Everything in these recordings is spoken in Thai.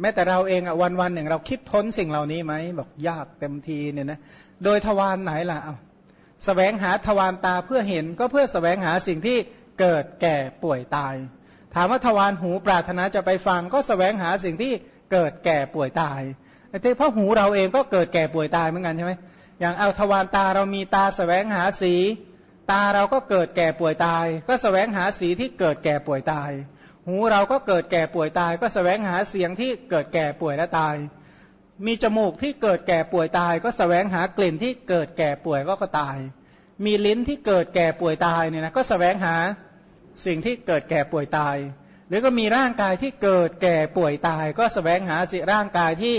แม้แต่เราเองอะวันวันหนึ่งเราคิดพ้นสิ่งเหล่านี้ไหมบอกยากเต็มทีเนี่ยนะโดยทวารไหนล่ะเอาแสวงหาทวารตาเพื่อเห็นก็เพื่อแสวงหาสิ่งที่เกิดแก่ป่วยตาย ถามว่าทวารหูปรารถนาจะไปฟังก็แสวงหาสิ่งที่เกิดแก่ป่วยตายไอ้ที่เพราะหูเราเองก็เกิดแก่ป่วยตายเหมือนกันใช่ไหมอย่างเอาทวารตาเรามีตาแสวงหาสี ตาเราก็เกิดแก่ป่วยตาย ก็แสวงหาสีที่เกิดแก่ป่วยตาย หูเราก็เกิดแก่ป่วยตาย ก็แสวงหาเสียงที่เกิดแก่ป่วยและตาย มีจมูกที่เกิดแก่ป่วยตาย ก็แสวงหากลิ่นที่เกิดแก่ป่วยก็ก็ตาย มีลิ้นที่เกิดแก่ป่วยตายเนี่ยนะก็แสวงหาสิ่งที่เกิดแก่ป่วยตาย หรือก็มีร่างกายที่เกิดแก่ป่วยตาย ก็แสวงหาสิร่างกายที่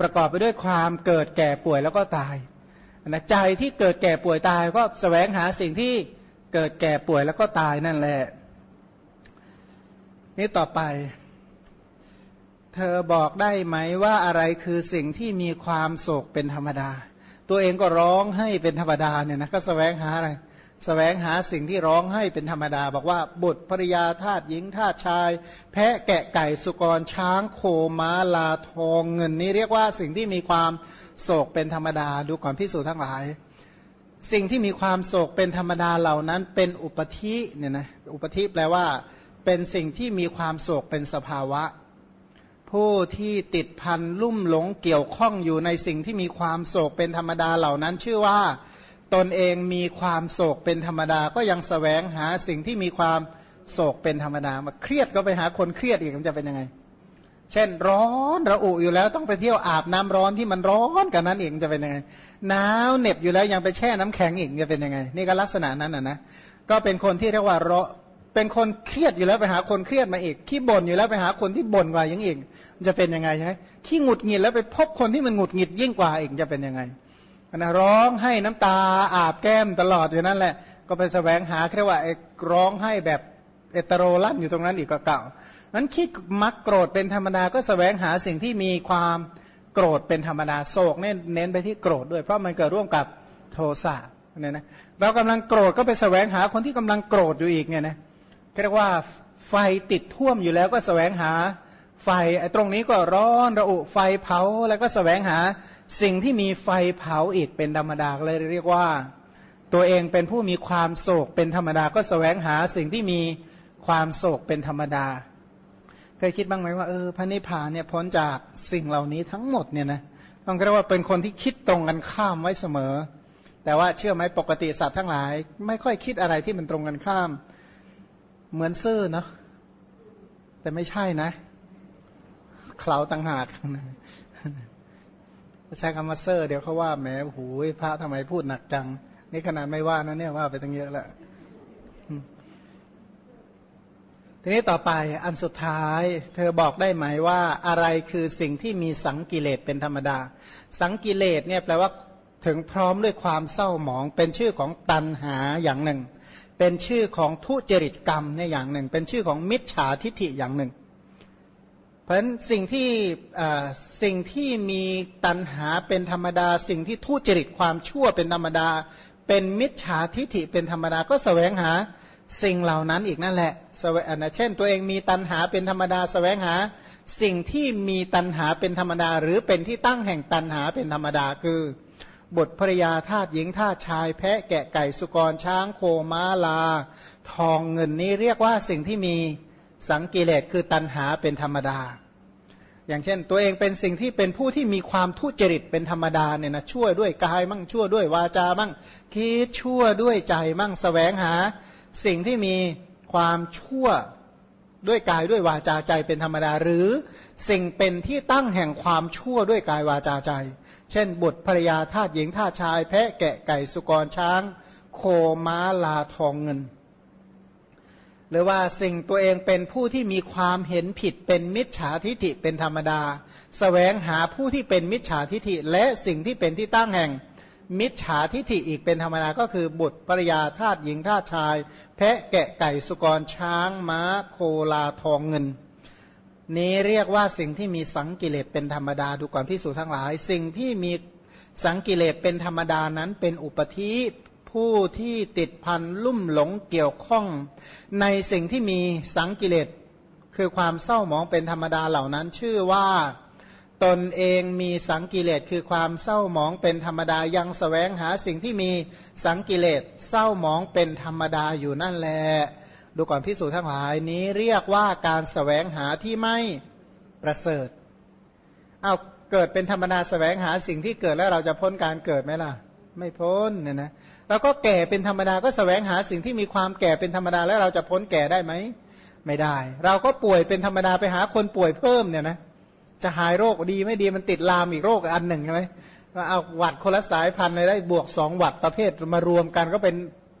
ประกอบไปด้วยความเกิดแก่ป่วยแล้วก็ตายนะใจที่เกิดแก่ป่วยตายก็แสวงหาสิ่งที่เกิดแก่ป่วยแล้วก็ตายนั่นแหละ นี่ต่อไป เธอบอกได้ไหมว่าอะไรคือสิ่งที่มีความโศกเป็นธรรมดา ตัวเองก็ร้องให้เป็นธรรมดาเนี่ยนะก็แสวงหาอะไรแสวงหาสิ่งที่ร้องให้เป็นธรรมดา บอกว่าบุตรภริยาทาตหญิงทาตชาย แพะแกะไก่สุกรช้างโคม้าลาทองเงิน นี้เรียกว่าสิ่งที่มีความโศกเป็นธรรมดา ดูก่อนพิสูจน์ทั้งหลายสิ่งที่มีความโศกเป็นธรรมดาเหล่านั้นเป็นอุปธิเนี่ยนะอุปธิแปลว่า เป็นสิ่งที่มีความโศกเป็นสภาวะ ผู้ที่ติดพันลุ่มหลงเกี่ยวข้องอยู่ในสิ่งที่มีความโศกเป็นธรรมดาเหล่านั้น ชื่อว่าตนเองมีความโศกเป็นธรรมดา ก็ยังสแสวงหาสิ่งที่มีความโศกเป็นธรรมดามาเครียดก็ไปหาคนเครียดอีกมันจะเป็นยังไง เช่นร้อนระอุอยู่แล้วต้องไปเที่ยวอาบน้ำร้อนที่มันร้อนกันนั้นเองจะเป็นยังไงหนาวเหน็บอยู่แล้วยังไปแช่น้ำแข็งอีกจะเป็นยังไง นี่ก็ลักษณะนั้นนะนะก็เป็นคนที่เรียกว่า เป็นคนเครียดอยู่แล้วไปหาคนเครียดมาอีก ขี้บ่นอยู่แล้วไปหาคนที่บ่นกว่ายังอีกมันจะเป็นยังไงใช่ไหมขี้หงุดหงิดแล้วไปพบคนที่มันหงุดหงิดยิ่งกว่าอีกจะเป็นยังไงนะร้องให้น้ำตาอาบแก้มตลอดอยู่นั่นแหละ ก็ไปแสวงหาเรียกว่าร้องให้แบบเอตโรลั่นอยู่ตรงนั้นอีกก็เก่านั้นคิดมักโกรธเป็นธรรมดาก็แสวงหาสิ่งที่มีความโกรธเป็นธรรมดาโศกเน้นเน้นไปที่โกรธด้วย เพราะมันเกิดร่วมกับโทสะเนี่ยนะเรากำลังโกรธก็ไปแสวงหาคนที่กำลังโกรธอยู่อีกเนี่ยนะเเรียกว่าไฟติดท่วมอยู่แล้วก็แสวงหาไฟไอตรงนี้ก็ร้อนระอุไฟเผาแล้วก็แสวงหาสิ่งที่มีไฟเผาอีกเป็นธรรมดาเลยเรียกว่า ตัวเองเป็นผู้มีความโศกเป็นธรรมดาก็แสวงหาสิ่งที่มีความโศกเป็นธรรมดา เคยคิดบ้างไหมว่าเออพระนิพพานเนี่ยพ้นจากสิ่งเหล่านี้ทั้งหมดเนี่ยนะต้องเรียกว่าเป็นคนที่คิดตรงกันข้ามไว้เสมอ แต่ว่าเชื่อไหมปกติสัตว์ทั้งหลาย ไม่ค่อยคิดอะไรที่มันตรงกันข้าม เหมือนซื่อเนาะแต่ไม่ใช่นะเคลาต่างหากใช้คำว่าเซอร์เดี๋ยวเขาว่าแหมหูพระทำไมพูดหนักจัง นี่ขนาดไม่ว่านะเนี่ยว่าไปตั้งเยอะแล้วทีนี้ต่อไปอันสุดท้าย เธอบอกได้ไหมว่าอะไรคือสิ่งที่มีสังกิเลสเป็นธรรมดา สังกิเลสเนี่ยแปลว่าถึงพร้อมด้วยความเศร้าหมองเป็นชื่อของตันหาอย่างหนึ่ง เป็นชื่อของทุจริตกรรมเนี่ยอย่างหนึ่ง เป็นชื่อของมิจฉาทิฐิอย่างหนึ่ง เพราะฉะนั้นสิ่งที่สิ่งที่มีตัณหาเป็นธรรมดา สิ่งที่ทุจริตความชั่วเป็นธรรมดา เป็นมิจฉาทิฐิเป็นธรรมดาก็แสวงหาสิ่งเหล่านั้นอีกนั่นแหละสวงเช่น ตัวเองมีตัณหาเป็นธรรมดาแสวงหา สิ่งที่มีตัณหาเป็นธรรมดา หรือเป็นที่ตั้งแห่งตัณหาเป็นธรรมดาคือ บทภรยาทาสหญิงทาสชาย แพะแกะไก่สุกรช้างโคม้าลา ทองเงินนี้เรียกว่าสิ่งที่มีสังกิเลสคือตัณหาเป็นธรรมดา อย่างเช่น ตัวเองเป็นสิ่งที่เป็นผู้ที่มีความทุจริตเป็นธรรมดาเนี่ยนะชั่วด้วยกายมั่งชั่วด้วยวาจามั่งคิดชั่วด้วยใจมั่งสแสวงหา สิ่งที่มีความชั่วด้วยกายด้วยวาจาใจเป็นธรรมดา หรือสิ่งเป็นที่ตั้งแห่งความชั่วด้วยกายวาจาใจ เช่น บุตรภรยาทาสหญิงทาสชาย แพะแกะไก่สุกรช้าง โคม้าลาทองเงิน หรือว่าสิ่งตัวเองเป็นผู้ที่มีความเห็นผิดเป็นมิจฉาทิฐิเป็นธรรมดาสแสวงหาผู้ที่เป็นมิจฉาทิฐิ และสิ่งที่เป็นที่ตั้งแห่งมิจฉาทิฐิอีกเป็นธรรมดาก็คือ บุตรปริยาทาสหญิงทาสชาย แพะแกะไก่สุกรช้างม้าโคลาทองเงิน นี้เรียกว่าสิ่งที่มีสังกิเลสเป็นธรรมดาดูก่อนพิสูจทั้งหลาย สิ่งที่มีสังกิเลสเป็นธรรมดานั้นเป็นอุปธิผู้ที่ติดพันลุ่มหลงเกี่ยวข้อง ในสิ่งที่มีสังกิเลสคือความเศร้าหมองเป็นธรรมดาเหล่านั้น ชื่อว่าตนเองมีสังกิเลสคือความเศร้าหมองเป็นธรรมดายังสแสวงหาสิ่งที่มีสังกิเลสเศร้าหมองเป็นธรรมดาอยู่นั่นแหละ ดูก่อนพิสูจน์ทั้งหลายนี้เรียกว่าการสแสวงหาที่ไม่ประเสริฐเอาเกิดเป็นธรรมดาสแสวงหาสิ่งที่เกิดแล้วเราจะพ้นการเกิดไหมล่ะ ไม่พ้นเนี่ยนะเราก็แก่เป็นธรรมดาก็สแสวงหาสิ่งที่มีความแก่เป็นธรรมดาแล้วเราจะพ้นแก่ได้ไหมไม่ได้ เราก็ป่วยเป็นธรรมดาไปหาคนป่วยเพิ่มเนี่ยนะจะหายโรคดีไม่ดีมันติดลามอีกโรคอันหนึ่งใช่ไหมว่าเอาหวัดคนละสายพันธุ์เลยได้บวกสองหวัดประเภทมารวมกันก็เป็น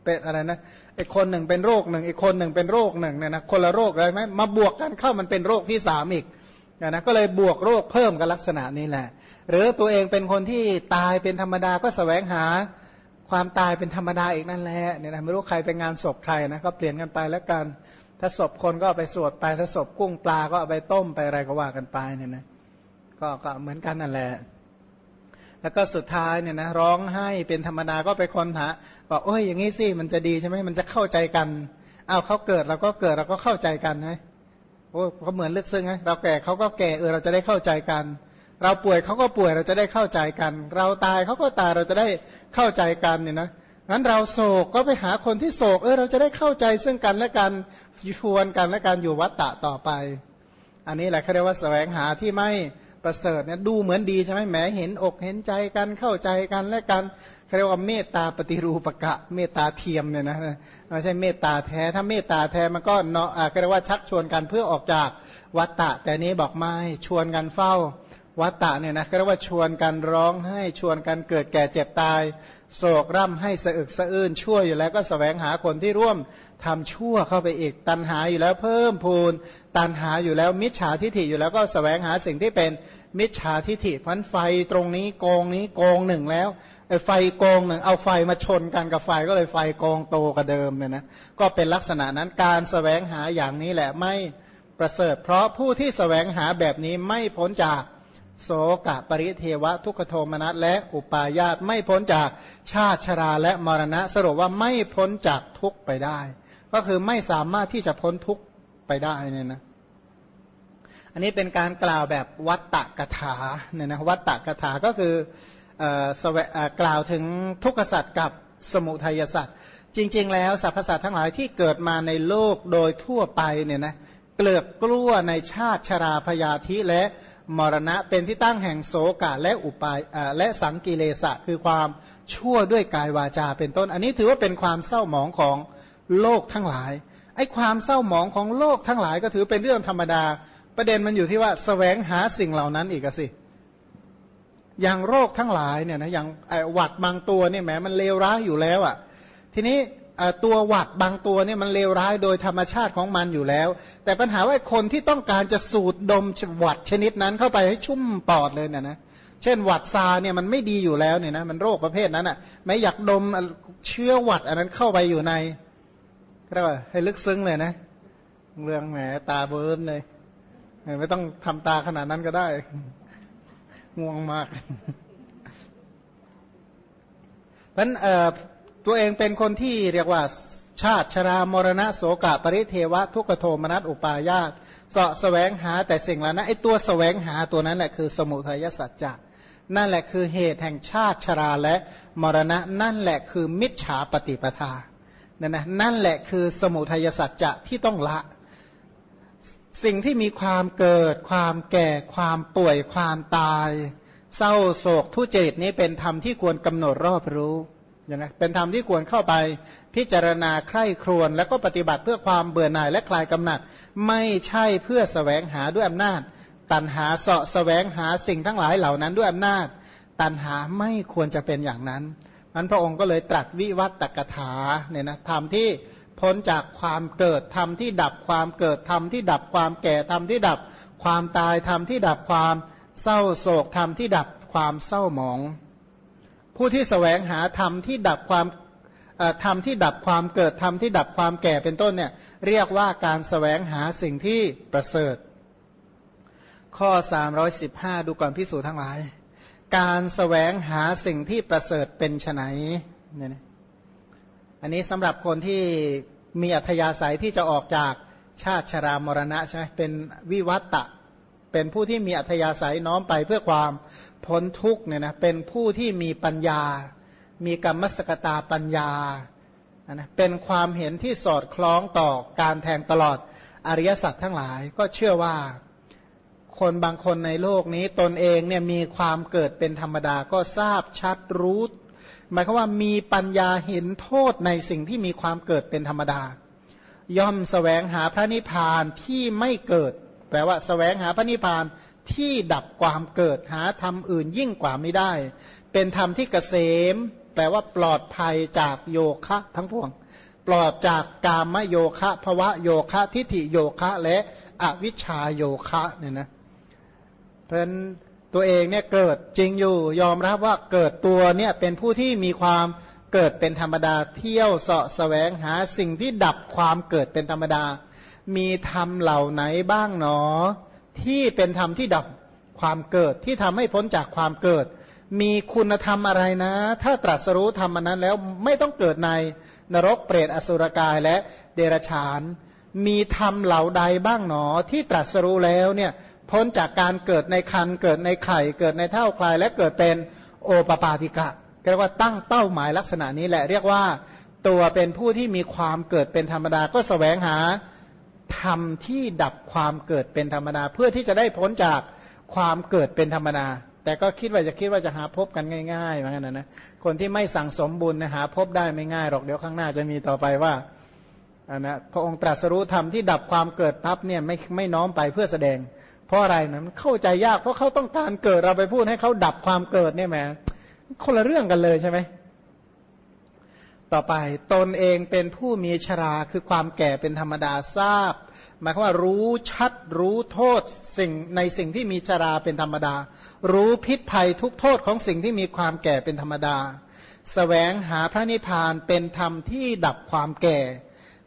เป็นอะไรนะไอคนหนึ่งเป็นโรคหนึ่งอีกคนหนึ่งเป็นโรคหนึ่งเนี่ยนะคนละโรคเลยไหมมาบวกกันเข้ามันเป็นโรคที่สามอีกนะก็เลยบวกโรคเพิ่มกันลักษณะนี้แหละ หรือตัวเองเป็นคนที่ตายเป็นธรรมดาก็สแสวงหาความตายเป็นธรรมดาอีกนั่นแหละเนี่ยนะไม่รู้ใครเป็นงานศพใครนะก็เปลี่ยนกันไปแล้วกันถ้าศพคนก็ไปสวดไปถ้าศพกุ้งปลาก็เอาไปต้มไปอะไรก็ว่ากันไปเนี่ยนะก็ก็เหมือนกันนั่นแหละ แล้วก็สุดท้ายเนี่ยนะร้องไห้เป็นธรรมดาก็ไปคนหาบอกโอ้ยอย่างนี้สิมันจะดีใช่ไหมมันจะเข้าใจกันเอาเขาเกิดเราก็เกิดเราก็เข้าใจกันนะโอ้เขาเหมือนลึกซึ้งไงเราแก่เขาก็แก่เออเราจะได้เข้าใจกัน เราป่วยเขาก็ป่วยเราจะได้เข้าใจกัน เราตายเขาก็ตายเราจะได้เข้าใจกันเนี่ยนะงั้นเราโศกก็ไปหาคนที่โศกเออเราจะได้เข้าใจซึ่งกันและกันชวนกันและกันอยู่วัตตะต่อไป อันนี้แหละเขาเรียกว่าแสวงหาที่ไม่ ประเสริฐเนี่ยดูเหมือนดีใช่ไหมแหมเห็นอกเห็นใจกันเข้าใจกันและกันเรียกว่าเมตตาปฏิรูปกะ เมตตาเทียมเนี่ยนะไม่ใช่เมตตาแท้ถ้าเมตตาแท้มันก็เนาะเรียกว่าชักชวนกันเพื่อออกจากวัตตะ แต่นี้บอกไม่ชวนกันเฝ้า วัตตะเนี่ยนะเรียกว่าชวนกันร้องให้ชวนกันเกิดแก่เจ็บตาย โศกร่ำให้สะอึกสะอื้นชั่วอยู่แล้วก็สแสวงหาคนที่ร่วมทำชั่วเข้าไปอีก ตันหาอยู่แล้วเพิ่มพูนตันหาอยู่แล้วมิจฉาทิฐิอยู่แล้วก็สแสวงหาสิ่งที่เป็นมิจฉาทิฐิพันไฟตรงนี้โกงนี้โกงหนึ่งแล้วไฟโกงหนึ่งเอาไฟมาชนกันกับไฟก็เลยไฟโกงโตกว่าเดิมเนี่ยนะก็เป็นลักษณะนั้นการสแสวงหาอย่างนี้แหละไม่ประเสริฐ เพราะผู้ที่สแสวงหาแบบนี้ไม่พ้นจาก โสกะปริเทวะ ทุกขโทมนัสและอุปาญาตไม่พ้นจากชาติชราและมรณะ สรุปว่าไม่พ้นจากทุกไปได้ ก็คือไม่สามารถที่จะพ้นทุกไปได้เนี่ยนะอันนี้เป็นการกล่าวแบบวัตตะกถาเนี่ยนะวัตตะกถาก็คือกล่าวถึงทุกขสัตว์กับสมุทัยสัตว์จริง ๆ แล้วสรรพสัตว์ทั้งหลายที่เกิดมาในโลกโดยทั่วไปเนี่ยนะเกลือกกลั้วในชาติชราพยาธิและ มรณะเป็นที่ตั้งแห่งโสกะและอุปายและสังกิเลสะคือความชั่วด้วยกายวาจาเป็นต้น อันนี้ถือว่าเป็นความเศร้าหมองของโลกทั้งหลายไอ้ความเศร้าหมองของโลกทั้งหลายก็ถือเป็นเรื่องธรรมดา ประเด็นมันอยู่ที่ว่าสแสวงหาสิ่งเหล่านั้นอีกสิอย่างโรคทั้งหลายเนี่ยนะอย่างหวัดบางตัวเนี่ยแหมมันเลวร้ายอยู่แล้วอะ่ะ ทีนี้ ตัวหวัดบางตัวเนี่ยมันเลวร้ายโดยธรรมชาติของมันอยู่แล้ว แต่ปัญหาว่าคนที่ต้องการจะสูดดมหวัดชนิดนั้นเข้าไปให้ชุ่มปอดเลยเนี่ยนะเช่นหวัดซาเนี่ยมันไม่ดีอยู่แล้วเนี่ยนะมันโรคประเภทนั้นอะ่ะไม่อยากดมเชื้อหวัดอันนั้นเข้าไปอยู่ในเรียกว่าให้ลึกซึ้งเลยนะ เรื่องแหมตาเบิร์นเลยไม่ต้องทำตาขนาดนั้นก็ได้ง่วงมากเพราะ ตัวเองเป็นคนที่เรียกว่าชาติชรามรณะโสกะปริเทวะ ทุกโทมนัสอุปายาตเสาะแสวงหาแต่สิ่งเหล่านั้นไอตัวแสวงหาตัวนั้นแหละคือสมุทัยสัจจะนั่นแหละคือเหตุแห่งชาติชราและมรณะ นั่นแหละคือมิจฉาปฏิปทานั่นนะนั่นแหละคือสมุทัยสัจจะที่ต้องละ สิ่งที่มีความเกิด ความแก่ ความป่วย ความตาย เศร้าโศกทุจริตนี้เป็นธรรมที่ควรกำหนดรอบรู้ ย่างนะเป็นธรรมที่ควรเข้าไปพิจารณาใคร่ครวญแล้วก็ปฏิบัติเพื่อความเบื่อหน่ายและคลายกำหนัด ไม่ใช่เพื่อสแสวงหาด้วยอำนาจ ตันหาเสาะแสวงหาสิ่งทั้งหลายเหล่านั้นด้วยอำนาจ ตันหาไม่ควรจะเป็นอย่างนั้นมันพระองค์ก็เลยตรัสวิวัตตกถาเนี่ยนะธรรมที่พ้นจากความเกิดธรรมที่ดับความเกิดธรรมที่ดับความแก่ธรรมที่ดับ ความตายธรรมที่ดับความเศร้าโศกธรรมที่ดับความเศร้าหมอง ผู้ที่แสวงหาธรรมที่ดับความธรรมที่ดับความเกิดธรรมที่ดับความแก่เป็นต้นเนี่ยเรียกว่าการแสวงหาสิ่งที่ประเสริฐ ข้อ 315 ดูก่อนพิสูจน์ทั้งหลาย การแสวงหาสิ่งที่ประเสริฐเป็นไฉนเนี่ยอันนี้สำหรับคนที่มีอัธยาศัยที่จะออกจากชาติชรามรณะใช่ไหมเป็นวิวัตตะเป็นผู้ที่มีอัธยาศัยน้อมไปเพื่อความ พ้นทุกเนี่ยนะเป็นผู้ที่มีปัญญา มีกรรมสกตาปัญญานะเป็นความเห็นที่สอดคล้องต่อการแทงตลอดอริยสัจทั้งหลายก็เชื่อว่า คนบางคนในโลกนี้ตนเองเนี่ยมีความเกิดเป็นธรรมดาก็ทราบชัดรู้หมายความว่ามีปัญญาเห็นโทษในสิ่งที่มีความเกิดเป็นธรรมดา ย่อมสแสวงหาพระนิพพานที่ไม่เกิด แปลว่าสแสวงหาพระนิพพาน ที่ดับความเกิดหาธรรมอื่นยิ่งกว่าไม่ได้ เป็นธรรมที่เกษม แปลว่าปลอดภัยจากโยคะทั้งพวง ปลอดจากกามโยคะภวะโยคะทิฏฐิโยคะและอวิชชาโยคะเนี่ยนะเพราะฉะนั้นตัวเองเนี่ยเกิดจริงอยู่ยอมรับว่าเกิดตัวเนี่ยเป็นผู้ที่มีความเกิดเป็นธรรมดาเที่ยวเสาะแสวงหาสิ่งที่ดับความเกิดเป็นธรรมดา มีธรรมเหล่าไหนบ้างหนอ ที่เป็นธรรมที่ดับความเกิดที่ทำให้พ้นจากความเกิด มีคุณธรรมอะไรนะ ถ้าตรัสรู้ธรรมนั้นแล้วไม่ต้องเกิดในนรกเปรตอสุรกายและเดรัจฉาน มีธรรมเหล่าใดบ้างหนอ ที่ตรัสรู้แล้วเนี่ยพ้นจากการเกิดในคันเกิดในไข่ เกิดในเท่าคลายและเกิดเป็นโอปปาติกะเรียกว่าตั้งเป้าหมายลักษณะนี้แหละเรียกว่าตัวเป็นผู้ที่มีความเกิดเป็นธรรมดาก็สแสวงหา ธรรมที่ดับความเกิดเป็นธรรมดา เพื่อที่จะได้พ้นจากความเกิดเป็นธรรมดา แต่ก็คิดว่าจะคิดว่าจะหาพบกันง่ายๆเหมือนกันนะนะ คนที่ไม่สั่งสมบุญนะหาพบได้ไม่ง่ายหรอกเดี๋ยวข้างหน้าจะมีต่อไปว่าอันนะพระองค์ตรัสรู้ธรรมที่ดับความเกิดปั๊บเนี่ยไม่ไม่น้อมไปเพื่อแสดง เพราะอะไรนะมันเข้าใจยากเพราะเขาต้องการเกิดเราไปพูดให้เขาดับความเกิดเนี่ยแหมคนละเรื่องกันเลยใช่ไหม ต่อไปตนเองเป็นผู้มีชราคือความแก่เป็นธรรมดาทราบ หมายความว่ารู้ชัดรู้โทษสิ่งในสิ่งที่มีชราเป็นธรรมดา รู้พิษภัยทุกโทษของสิ่งที่มีความแก่เป็นธรรมดาสแสวงหาพระนิพพานเป็นธรรมที่ดับความแก่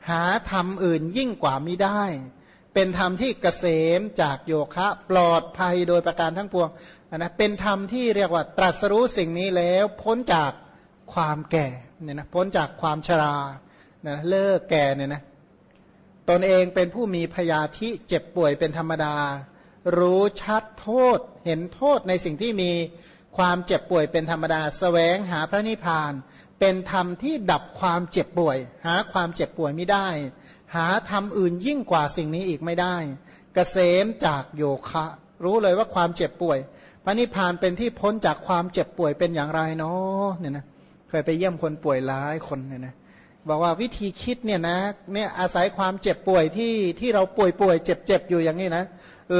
หาธรรมอื่นยิ่งกว่ามิได้ เป็นธรรมที่เกษมจากโยคะปลอดภัยโดยประการทั้งปวงนะเป็นธรรมที่เรียกว่าตรัสรู้สิ่งนี้แล้วพ้นจาก ความแก่เนี่ยนะพ้นจากความชรานะเลิกแก่เนี่ยนะตนเองเป็นผู้มีพยาธิเจ็บป่วยเป็นธรรมดา รู้ชัดโทษเห็นโทษในสิ่งที่มีความเจ็บป่วยเป็นธรรมดาสแสวงหาพระนิพพาน เป็นธรรมที่ดับความเจ็บป่วย หาความเจ็บป่วยไม่ได้ หาทำอื่นยิ่งกว่าสิ่งนี้อีกไม่ได้กเกษมจากโยคะ รู้เลยว่าความเจ็บป่วย พระนิพพานเป็นที่พ้นจากความเจ็บป่วยเป็นอย่างไรเนาะเนี่ยนะ เคยไปเยี่ยมคนป่วยหลายคนเนี่ยนะบอกว่าวิธีคิดเนี่ยนะเนี่ยอาศัยความเจ็บป่วยที่ที่เราป่วยป่วยเจ็บเจ็บอยู่อย่างนี้นะ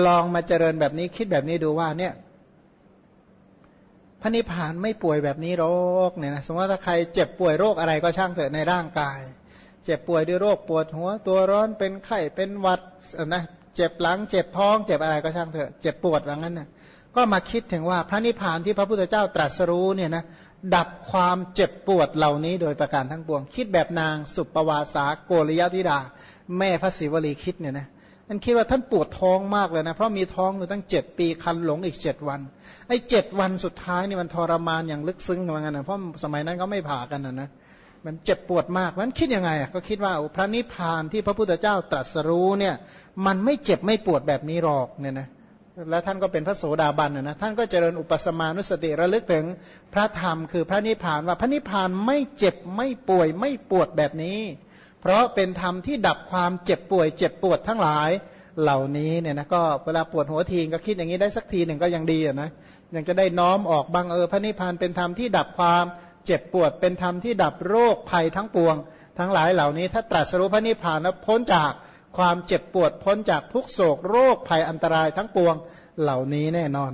ลองมาเจริญแบบนี้คิดแบบนี้ดูว่าเนี่ยพระนิพพานไม่ป่วยแบบนี้โรคเนี่ยนะสมมติว่าถ้าใครเจ็บป่วยโรคอะไรก็ช่างเถอะในร่างกาย เจ็บป่วยด้วยโรคปวดหัวตัวร้อนเป็นไข้เป็นหวัดนะเจ็บหลังเจ็บท้อง เจ็บอะไรก็ช่างเถอะเจ็บปวดว่างนั้นนะก็มาคิดถึงว่าพระนิพพานที่พระพุทธเจ้าตรัสรู้เนี่ยนะ ดับความเจ็บปวดเหล่านี้โดยประการทั้งปวง คิดแบบนางสุปวาสาโกริยธิดา แม่พระศิวลีคิดเนี่ยนะท่านคิดว่าท่านปวดท้องมากเลยนะ เพราะมีท้องอยู่ตั้งเจ็ดปีคันหลงอีกเจ็ดวันไอ้เจ็ดวันสุดท้ายนี่มันทรมานอย่างลึกซึ้งเหมือนกันนะเพราะสมัยนั้นก็ไม่ผ่ากันนะนะมันเจ็บปวดมากมันคิดยังไงก็คิดว่าพระนิพพานที่พระพุทธเจ้าตรัสรู้เนี่ย มันไม่เจ็บไม่ปวดแบบนี้หรอกเนี่ยนะ แล้วท่านก็เป็นพระโสดาบันนะท่านก็เจริญอุปสมานุสติระลึกถึงพระธรรมคือพระนิพพานว่าพระนิพพานไม่เจ็บไม่ป่วยไม่ปวดแบบนี้ เพราะเป็นธรรมที่ดับความเจ็บป่วย เจ็บปวดทั้งหลายเหล่านี้เนี่ยนะก็เวลาปวดหัวทีก็คิดอย่างนี้ได้สักทีหนึ่งก็ยังดีนะยังจะได้น้อมออกบางเออพระนิพพานเป็นธรรมที่ดับความเจ็บปวด เป็นธรรมที่ดับโรคภัยทั้งปวง ทั้งหลายเหล่านี้ ถ้าตรัสรู้พระนิพพานแล้วพ้นจาก ความเจ็บปวดพ้นจากทุกโศกโรคภัยอันตรายทั้งปวงเหล่านี้แน่นอน